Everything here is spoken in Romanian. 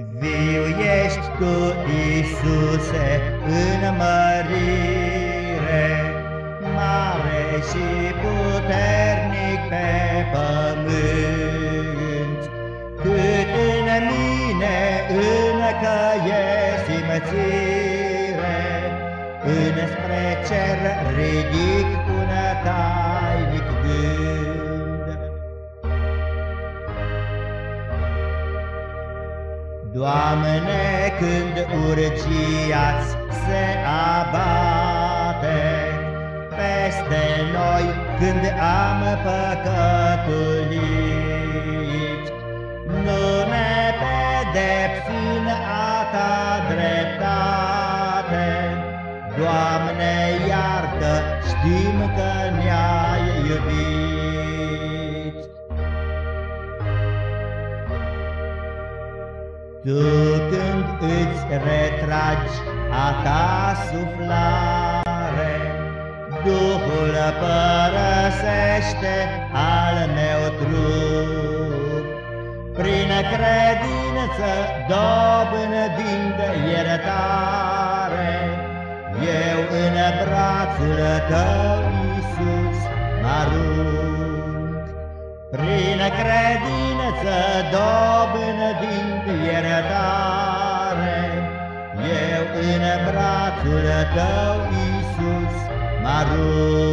Viu ești Tu, Iisuse, în mărire, Mare și puternic pe pământ, Cât în mine încă e simțire, Înspre cer ridic Doamne, când urgiați se abate Peste noi când am păcătuit, Nu ne pedepsin a ta dreptate, Doamne, iartă, știm că ne-ai iubit. Tu când îți retragi a ta suflare, Duhul părăsește al meu trup. Prin credință dobândind iertare, Eu în brațul tău, Iisus, mă arunc. Prin credință dobândind iertare, Eu în brațul tău, Iisus, mă arunc.